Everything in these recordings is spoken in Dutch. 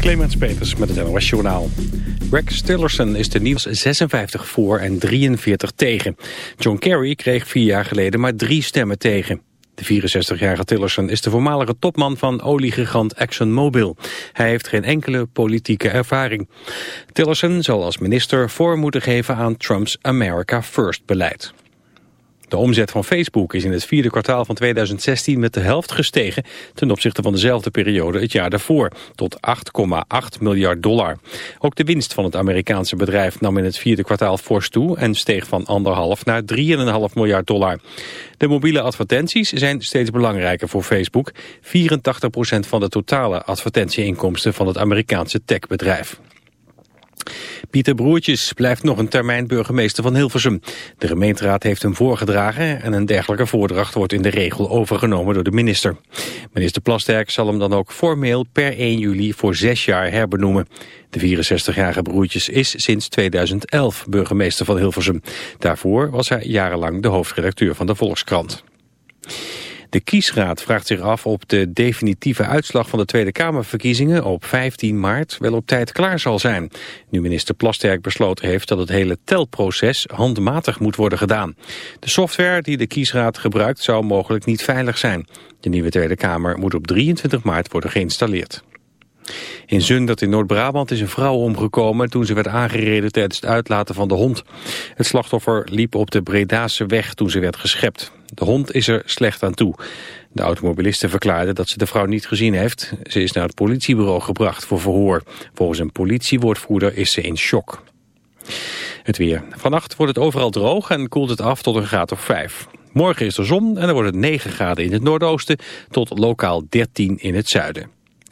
Clemens Peters met het NOS Journaal. Rex Tillerson is de nieuws 56 voor en 43 tegen. John Kerry kreeg vier jaar geleden maar drie stemmen tegen. De 64-jarige Tillerson is de voormalige topman van oliegigant ExxonMobil. Hij heeft geen enkele politieke ervaring. Tillerson zal als minister voor moeten geven aan Trumps America First beleid. De omzet van Facebook is in het vierde kwartaal van 2016 met de helft gestegen ten opzichte van dezelfde periode het jaar daarvoor, tot 8,8 miljard dollar. Ook de winst van het Amerikaanse bedrijf nam in het vierde kwartaal fors toe en steeg van 1,5 naar 3,5 miljard dollar. De mobiele advertenties zijn steeds belangrijker voor Facebook, 84% van de totale advertentieinkomsten van het Amerikaanse techbedrijf. Pieter Broertjes blijft nog een termijn burgemeester van Hilversum. De gemeenteraad heeft hem voorgedragen en een dergelijke voordracht wordt in de regel overgenomen door de minister. Minister Plasterk zal hem dan ook formeel per 1 juli voor zes jaar herbenoemen. De 64-jarige Broertjes is sinds 2011 burgemeester van Hilversum. Daarvoor was hij jarenlang de hoofdredacteur van de Volkskrant. De kiesraad vraagt zich af of de definitieve uitslag van de Tweede Kamerverkiezingen op 15 maart wel op tijd klaar zal zijn. Nu minister Plasterk besloten heeft dat het hele telproces handmatig moet worden gedaan. De software die de kiesraad gebruikt zou mogelijk niet veilig zijn. De nieuwe Tweede Kamer moet op 23 maart worden geïnstalleerd. In Zundert in Noord-Brabant is een vrouw omgekomen toen ze werd aangereden tijdens het uitlaten van de hond. Het slachtoffer liep op de Bredase weg toen ze werd geschept. De hond is er slecht aan toe. De automobiliste verklaarde dat ze de vrouw niet gezien heeft. Ze is naar het politiebureau gebracht voor verhoor. Volgens een politiewoordvoerder is ze in shock. Het weer. Vannacht wordt het overal droog en koelt het af tot een graad of 5. Morgen is er zon en dan wordt het 9 graden in het noordoosten tot lokaal 13 in het zuiden.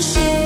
鲜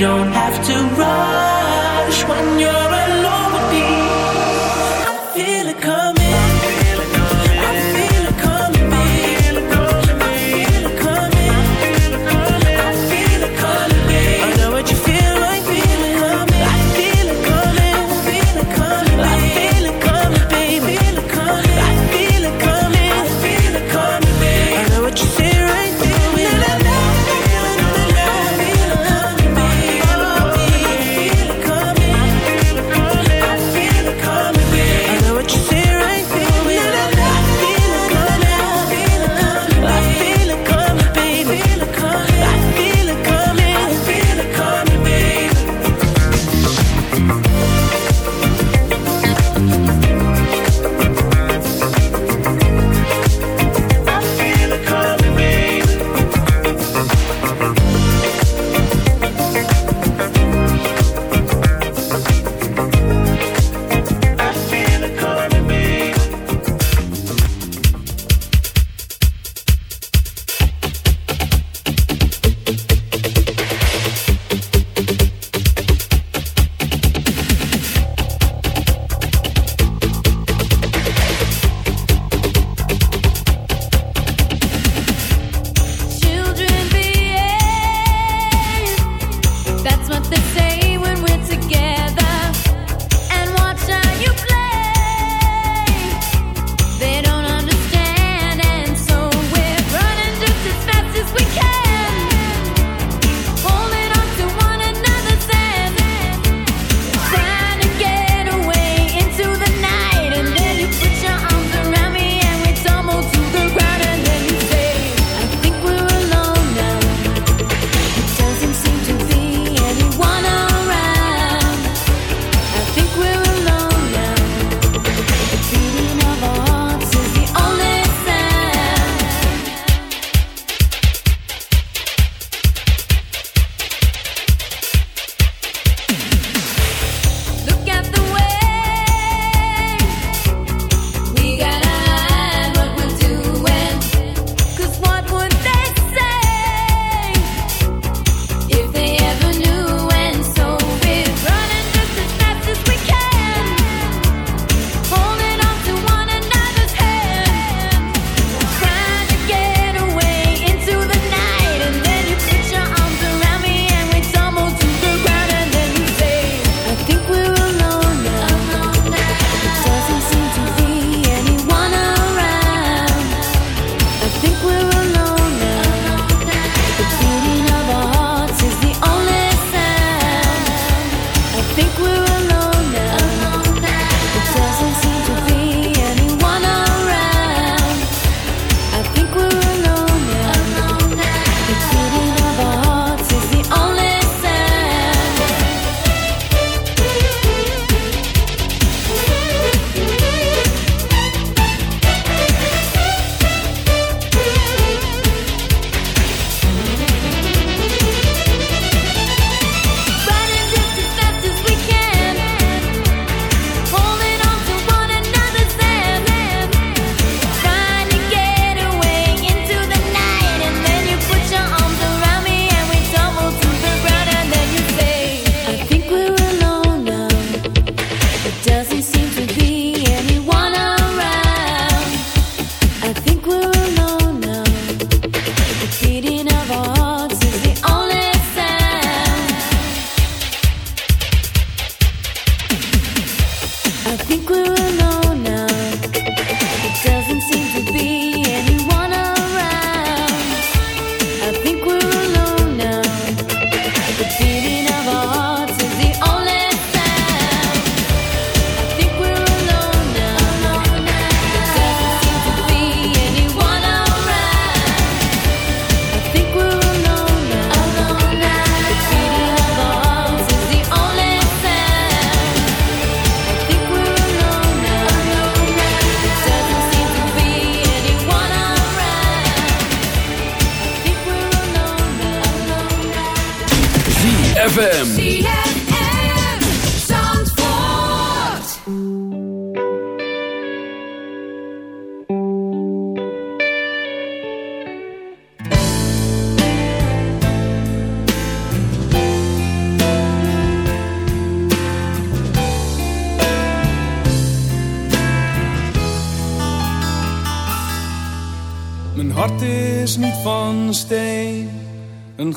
don't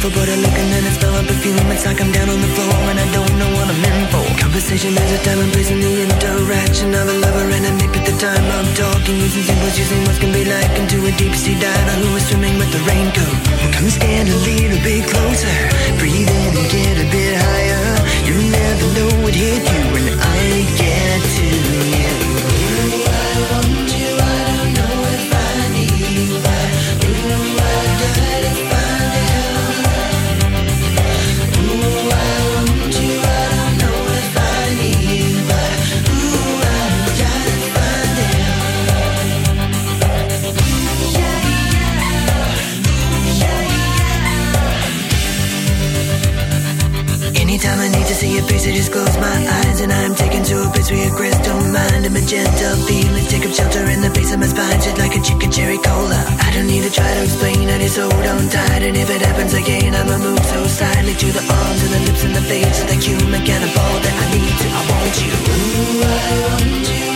I live for But I look and then I smell a perfume It's like I'm down on the floor and I don't know what I'm in for. Conversation, there's a time and place in the interaction Of a lover and a mate at the time I'm talking. Using symbols, using what can be like Into a deep sea diver who is swimming with the raincoat. Come stand a little bit closer. Breathe in and get a bit higher. You never know what hit you when face, I just close my eyes And I'm taken to a place where crystal mind And magenta feelings take up shelter in the base of my spine Just like a chicken cherry cola. I don't need to try to explain, I just hold on tight And if it happens again, I'ma move so slightly To the arms and the lips and the face of the human kind of all that I need to, I want you. Ooh, I want you,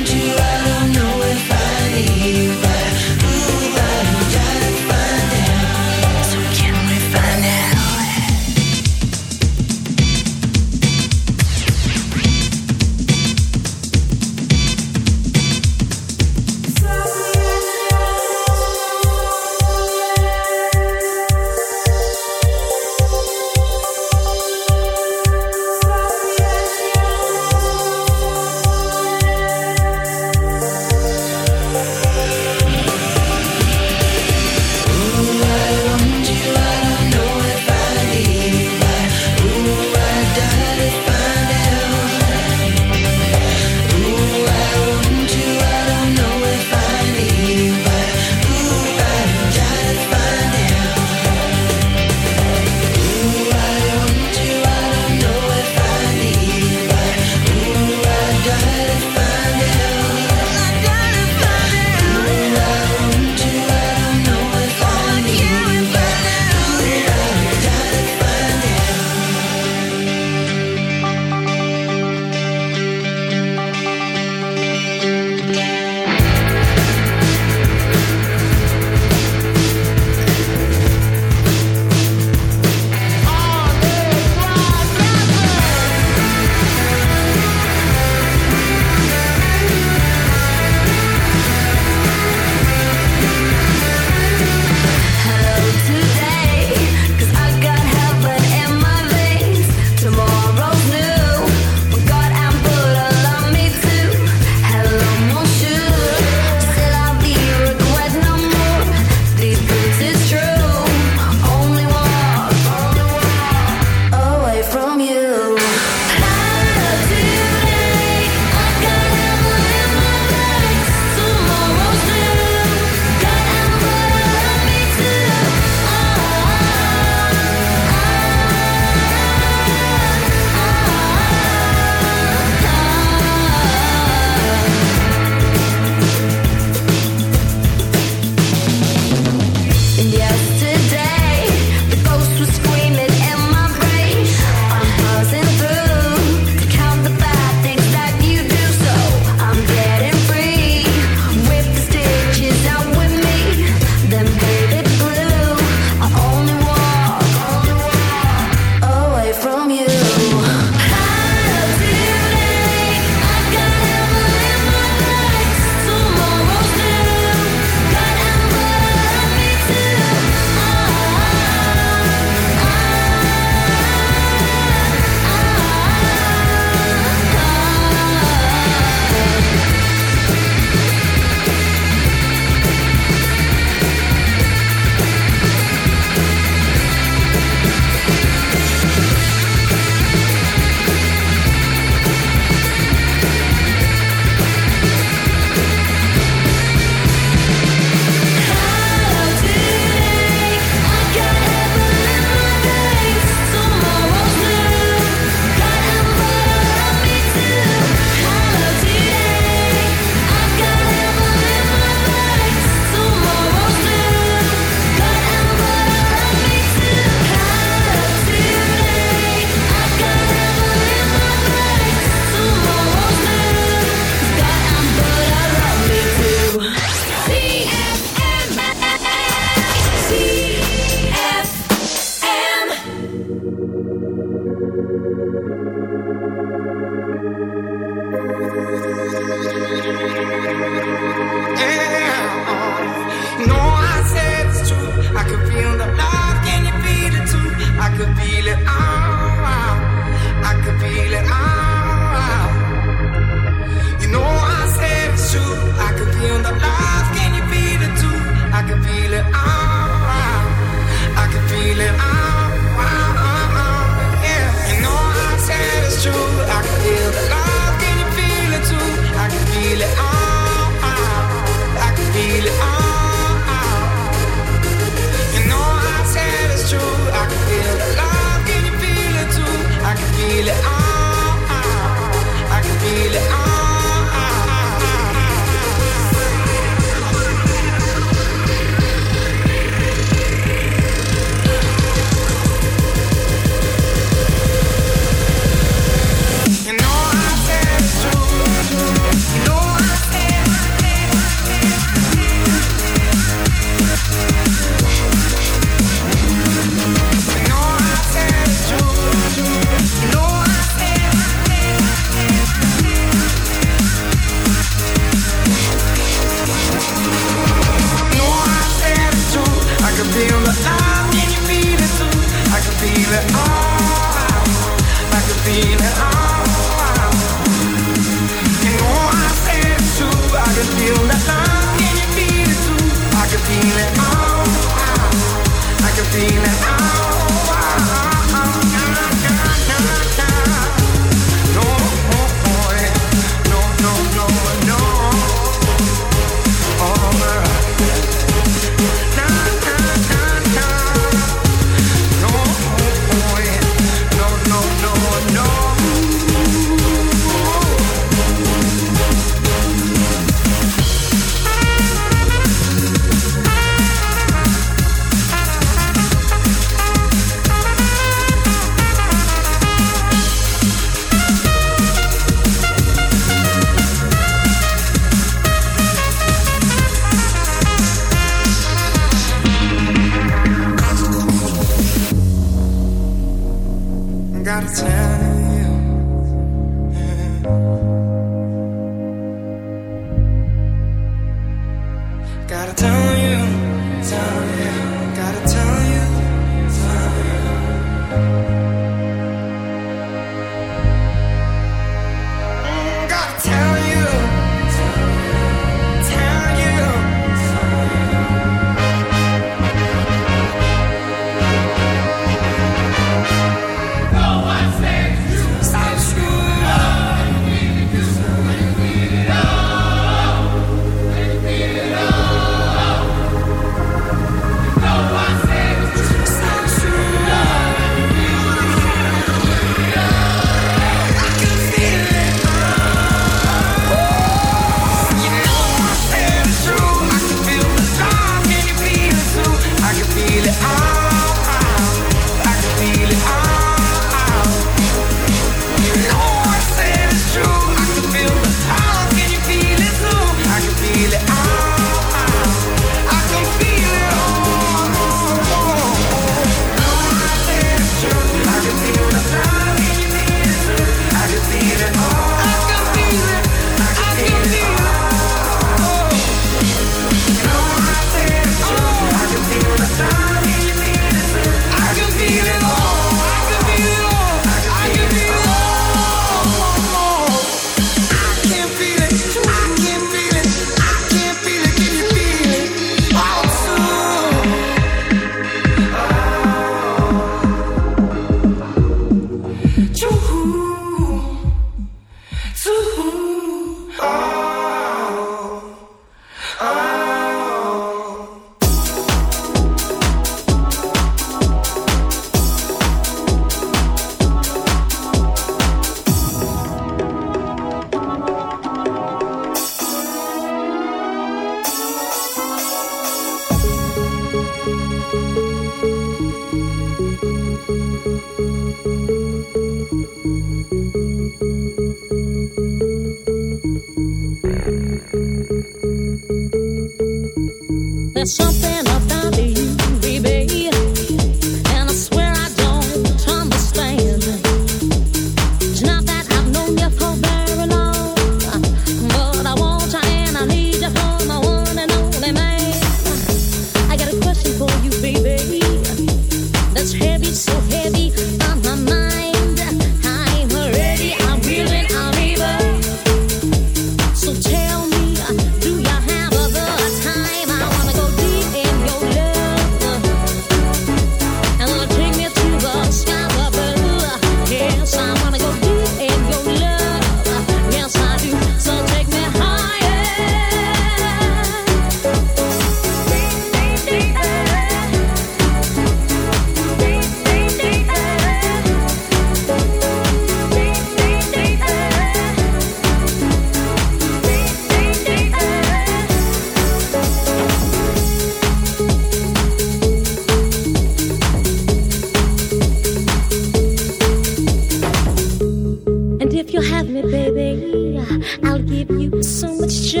I'll give you so much joy.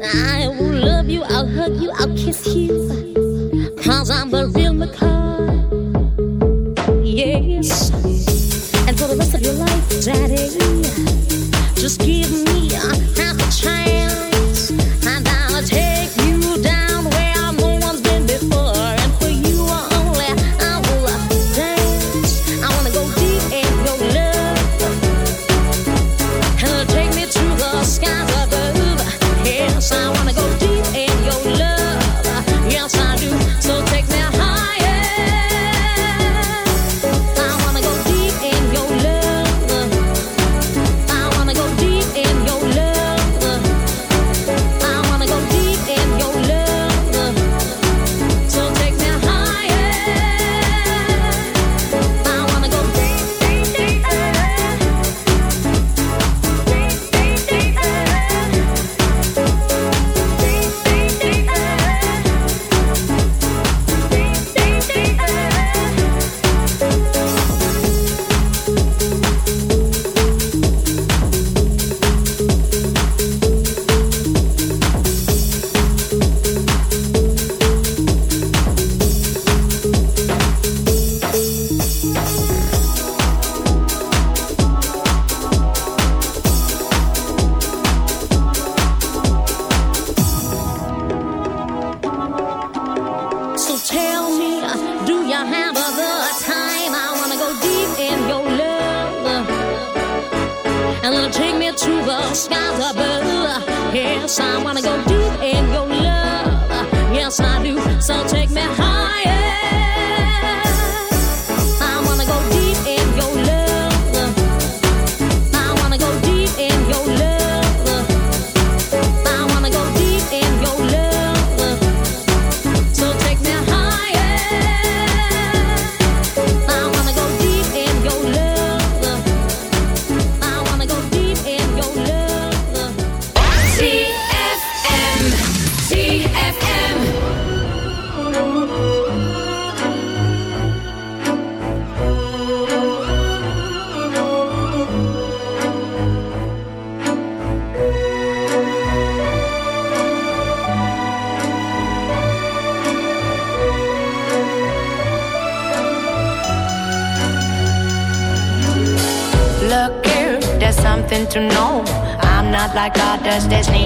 I will love you, I'll hug you, I'll kiss you. Cause I'm a real McCoy. Yes. And for the rest of your life, daddy. I do. So take me high.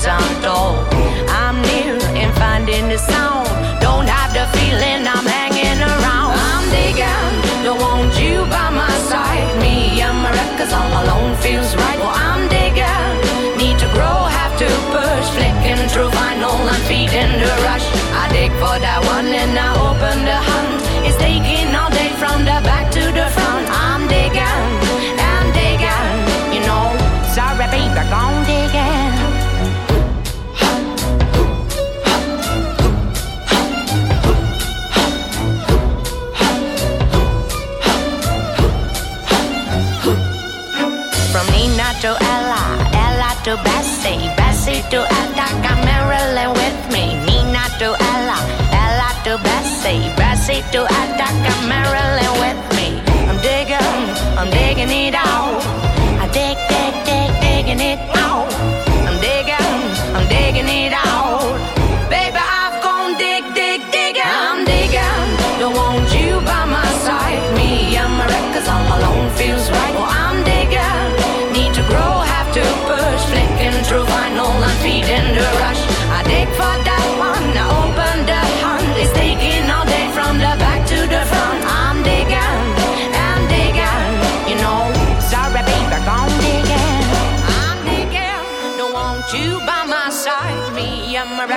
Stories untold. I'm near and finding the sound. To Bessie, Bessie to Attica, Marilyn with me. Nina to Ella, Ella to Bessie, Bessie to Attica, Marilyn with me. I'm digging, I'm digging it out. I dig, dig, dig, digging it out.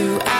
to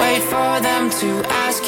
Wait for them to ask